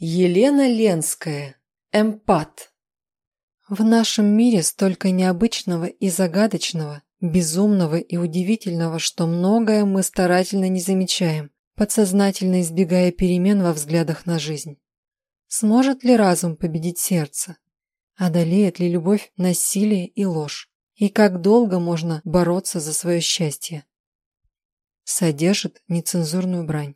Елена Ленская. Эмпат. В нашем мире столько необычного и загадочного, безумного и удивительного, что многое мы старательно не замечаем, подсознательно избегая перемен во взглядах на жизнь. Сможет ли разум победить сердце? Одолеет ли любовь насилие и ложь? И как долго можно бороться за свое счастье? Содержит нецензурную брань.